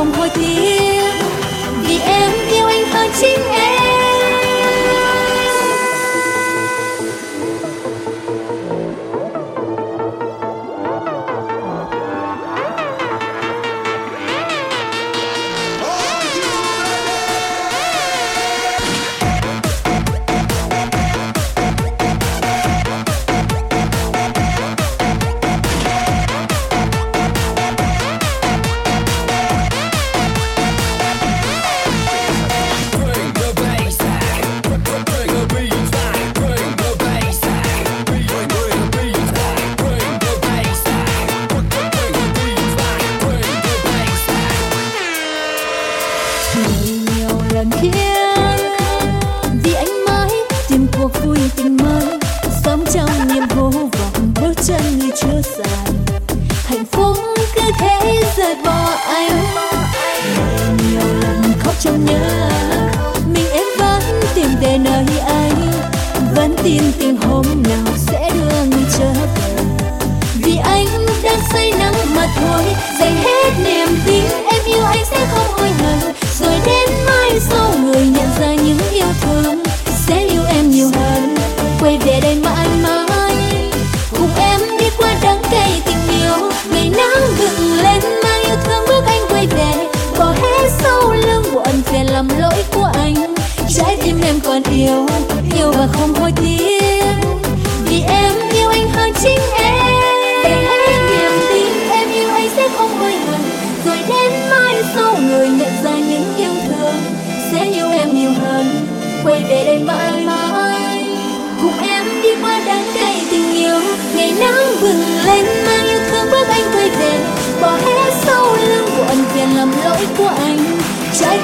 yêu và không thôi. Dành hết niềm tin, em yêu anh sẽ không hối hận rồi đến mai sau người nhận ra những yêu thương, sẽ yêu em nhiều hơn. Quay về đây mãi mãi, cùng em đi qua đắng cay tình yêu. Ngày nắng bừng lên mang yêu thương bước anh quay về. Bỏ hết sau lưng buồn phiền làm lỗi của anh, trái tim em còn yêu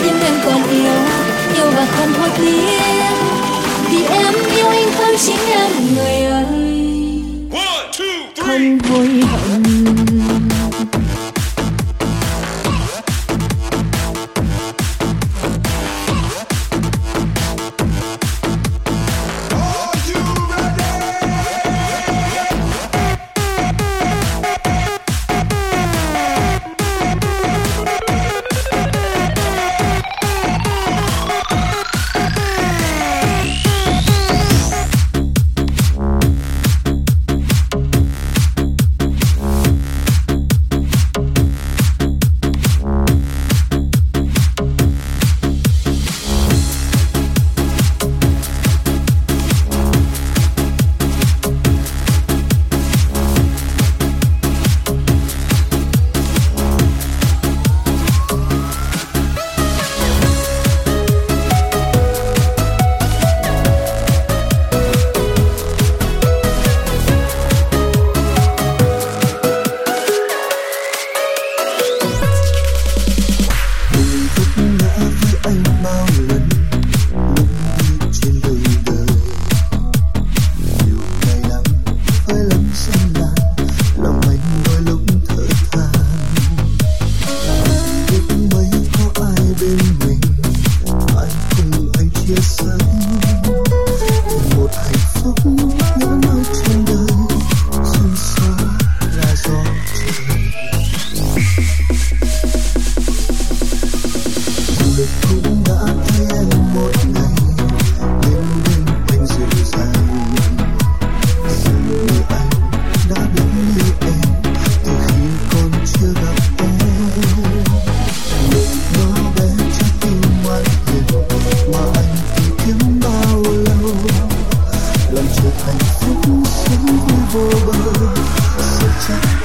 tin em còn yêu yêu và không hối tiếc vì em yêu anh hơn chính em người ơi. Không hối hận Center.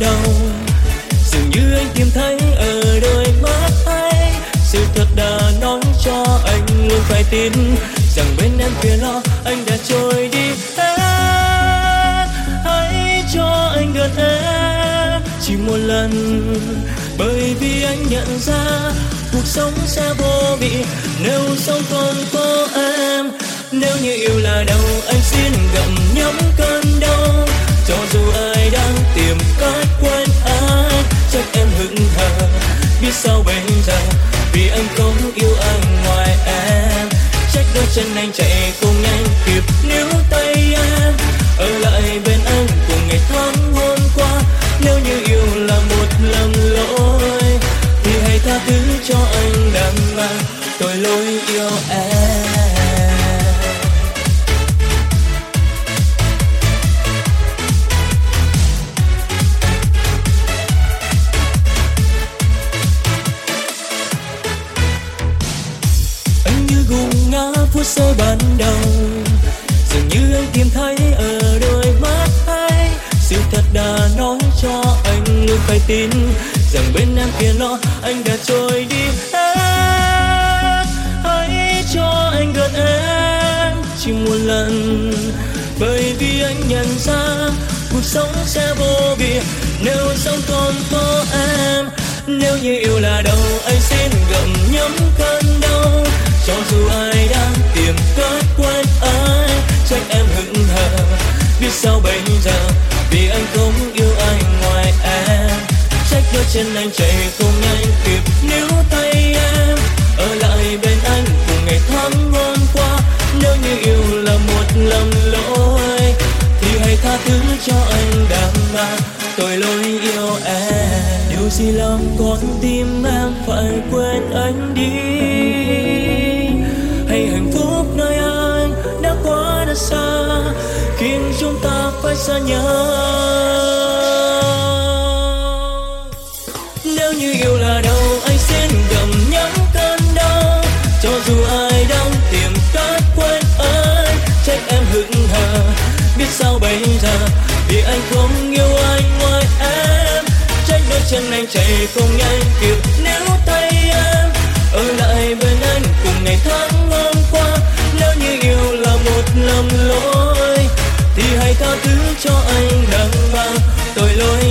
Đầu dường như anh tìm thấy ở đôi mắt anh sự thật đã nói cho anh luôn phải tin rằng bên em kia lo anh đã trôi đi hết. Hãy cho anh gần em chỉ một lần, bởi vì anh nhận ra cuộc sống sẽ vô vị nếu sống không có em. Nếu như yêu là đau anh xin gặm nhấm cơn đau cho dù ai đang tìm cách quên anh chắc em hững hờ biết sao bây giờ, vì anh không yêu anh ngoài em. Trách đôi chân anh chạy không nhanh kịp níu tay em. Ở lại bên anh cùng ngày tháng hôm qua, nếu như yêu là một lầm lỗi, thì hãy tha thứ cho anh đàng hoàng tội lỗi yêu em. Phút giây ban đầu. Dường như anh tìm thấy ở đôi mắt hay sự thật đã nói cho anh, luôn phải tin rằng bên em kia nó anh đã trôi đi. Hết hãy cho anh gần em chỉ một lần, bởi vì anh nhận ra cuộc sống sẽ vô vị. Nếu sống còn có em, nếu như yêu là đâu, anh xin gặm nhấm cơn đau. Cho dù ai đang trách em hững hờ. Biết sao bây giờ? Vì anh không yêu ai ngoài em. Trách đôi chân anh chạy không nhanh kịp níu tay em. Ở lại bên anh cùng ngày tháng ngon qua. Nếu như yêu là một lầm lỗi, thì hãy tha thứ cho anh đam ma tội lỗi yêu em. Điều gì làm con tim em phải quên anh đi? Hay hạnh phúc nơi anh đã quá xa, khiến chúng ta phải xa nhau. Nếu như yêu là đâu, anh xin gầm nhắm cơn đau. Cho dù ai đang tìm cách quên anh, trách em hững hờ. Biết sao bây giờ, vì anh không yêu ai ngoài em. Trách đôi chân anh chạy không nhanh kịp, nếu thứ cho anh đằng mang tội lỗi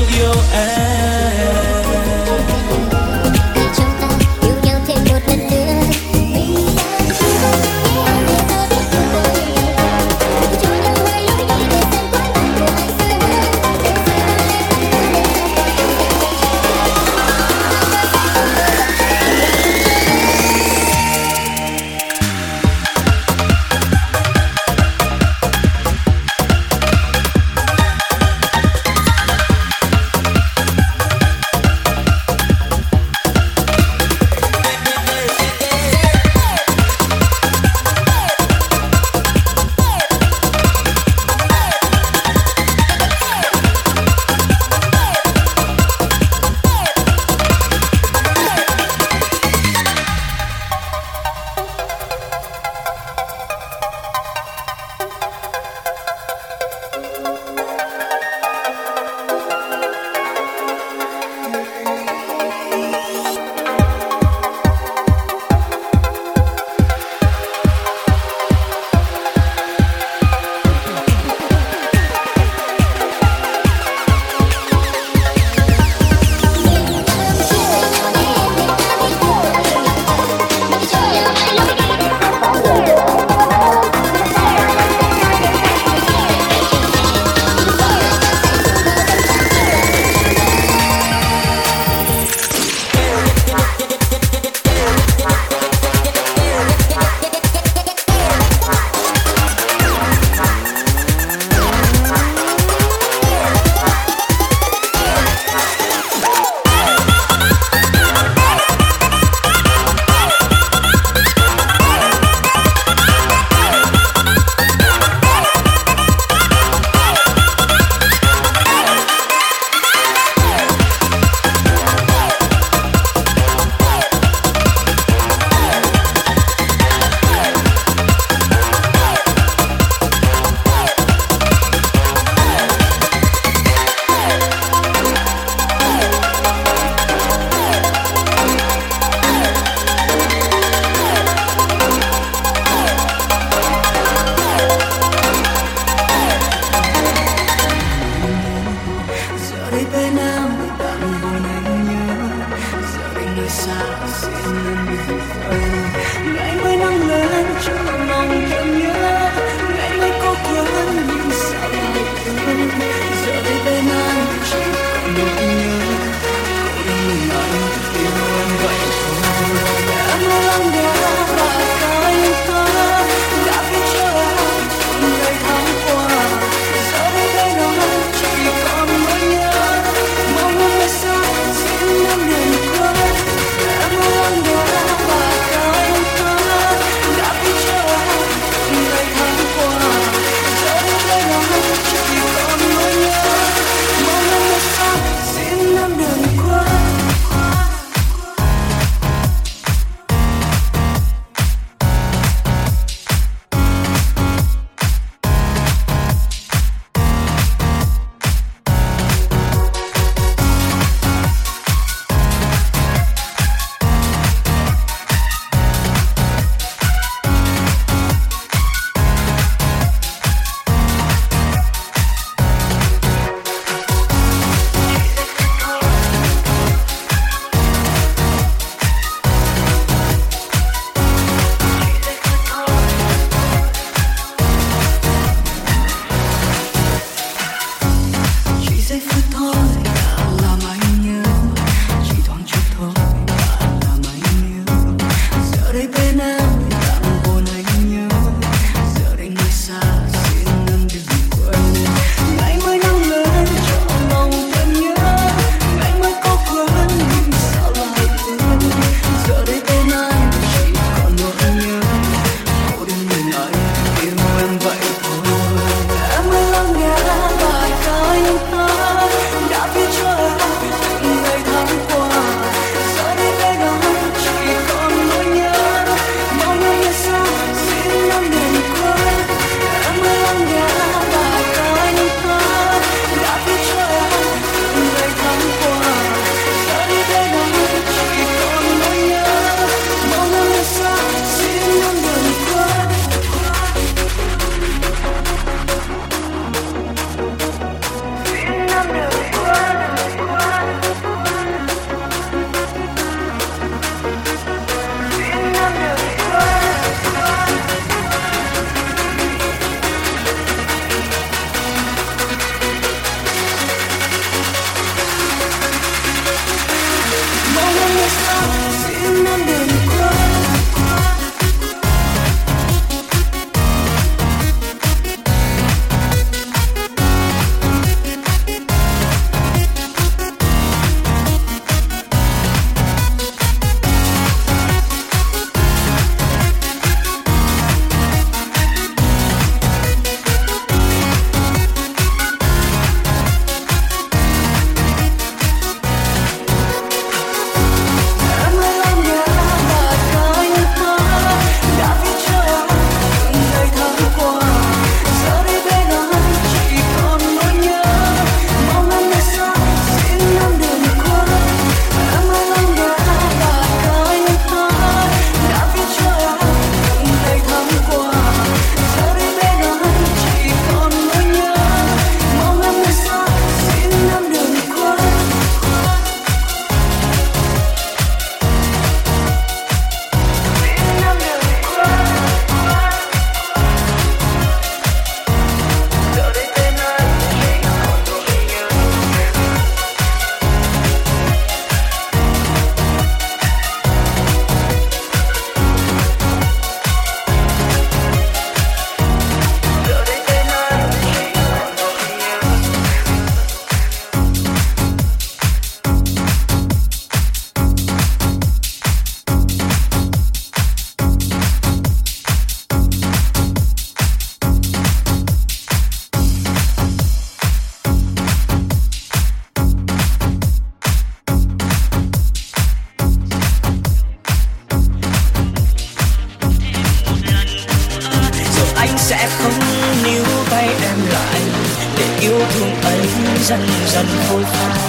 thương ấy dần dần khôi phai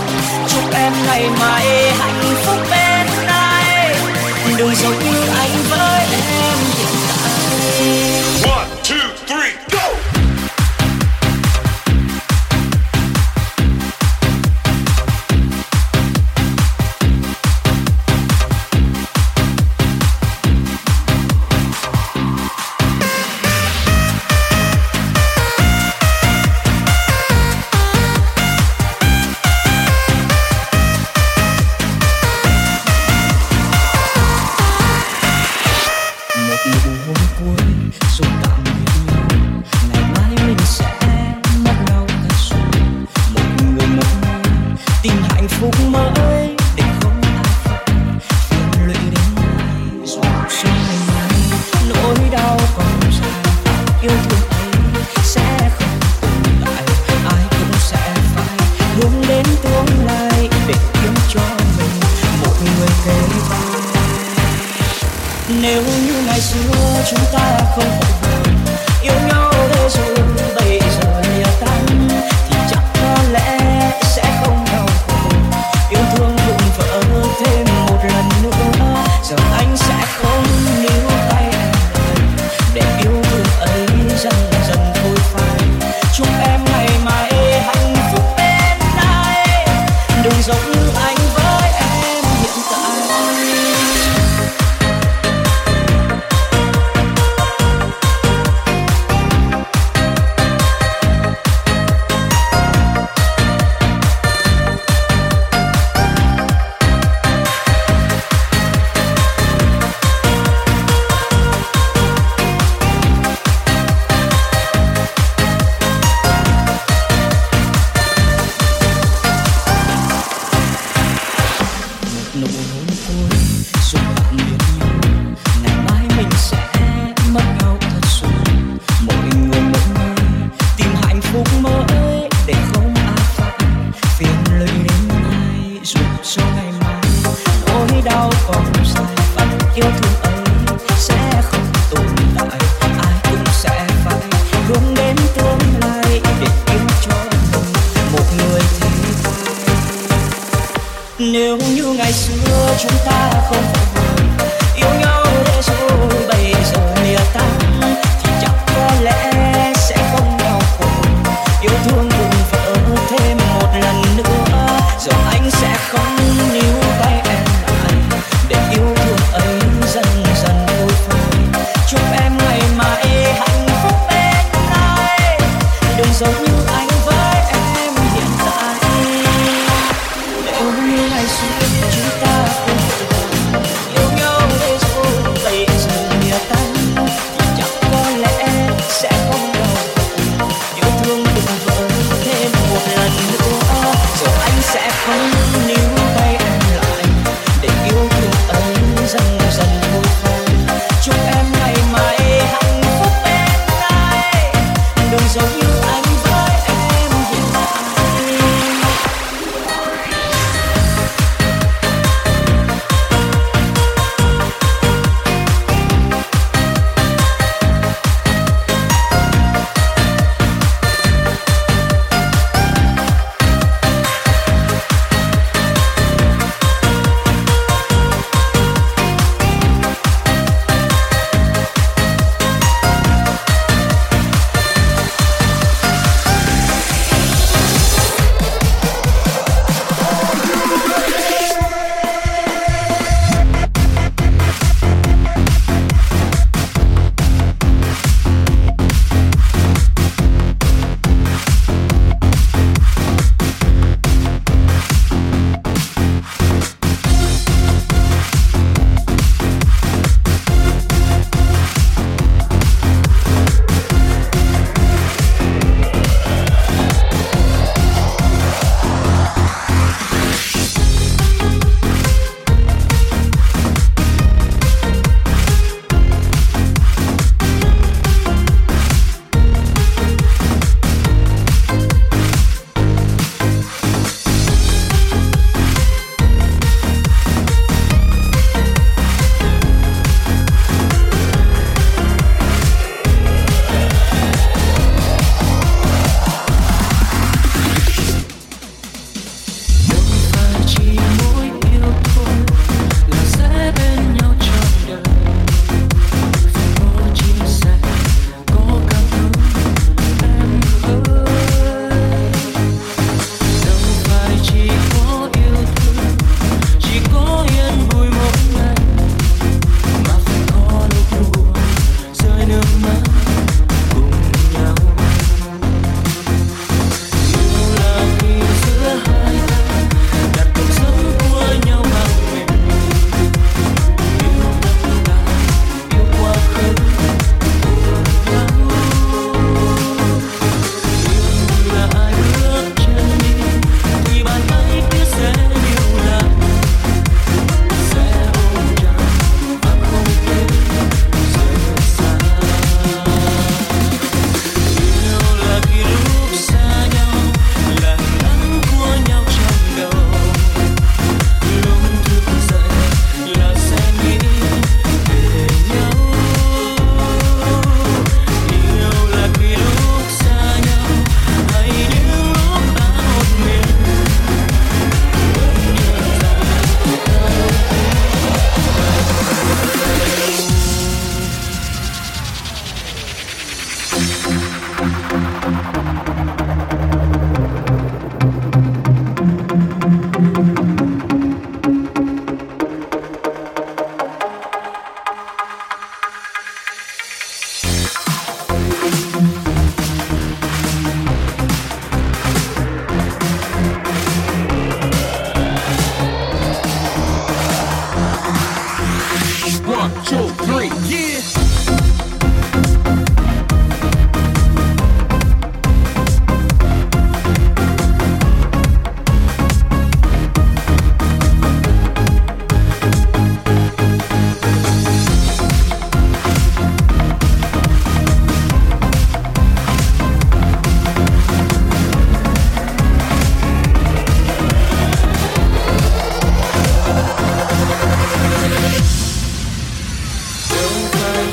chúc em ngày mai hạnh phúc bên ai. Đừng giống như anh với em. so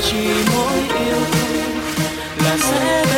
chỉ mỗi yêu thương là sẽ về